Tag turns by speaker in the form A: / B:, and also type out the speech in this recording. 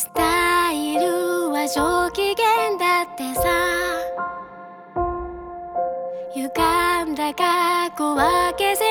A: スタイルは上機嫌だってさ。歪んだ過去は消せ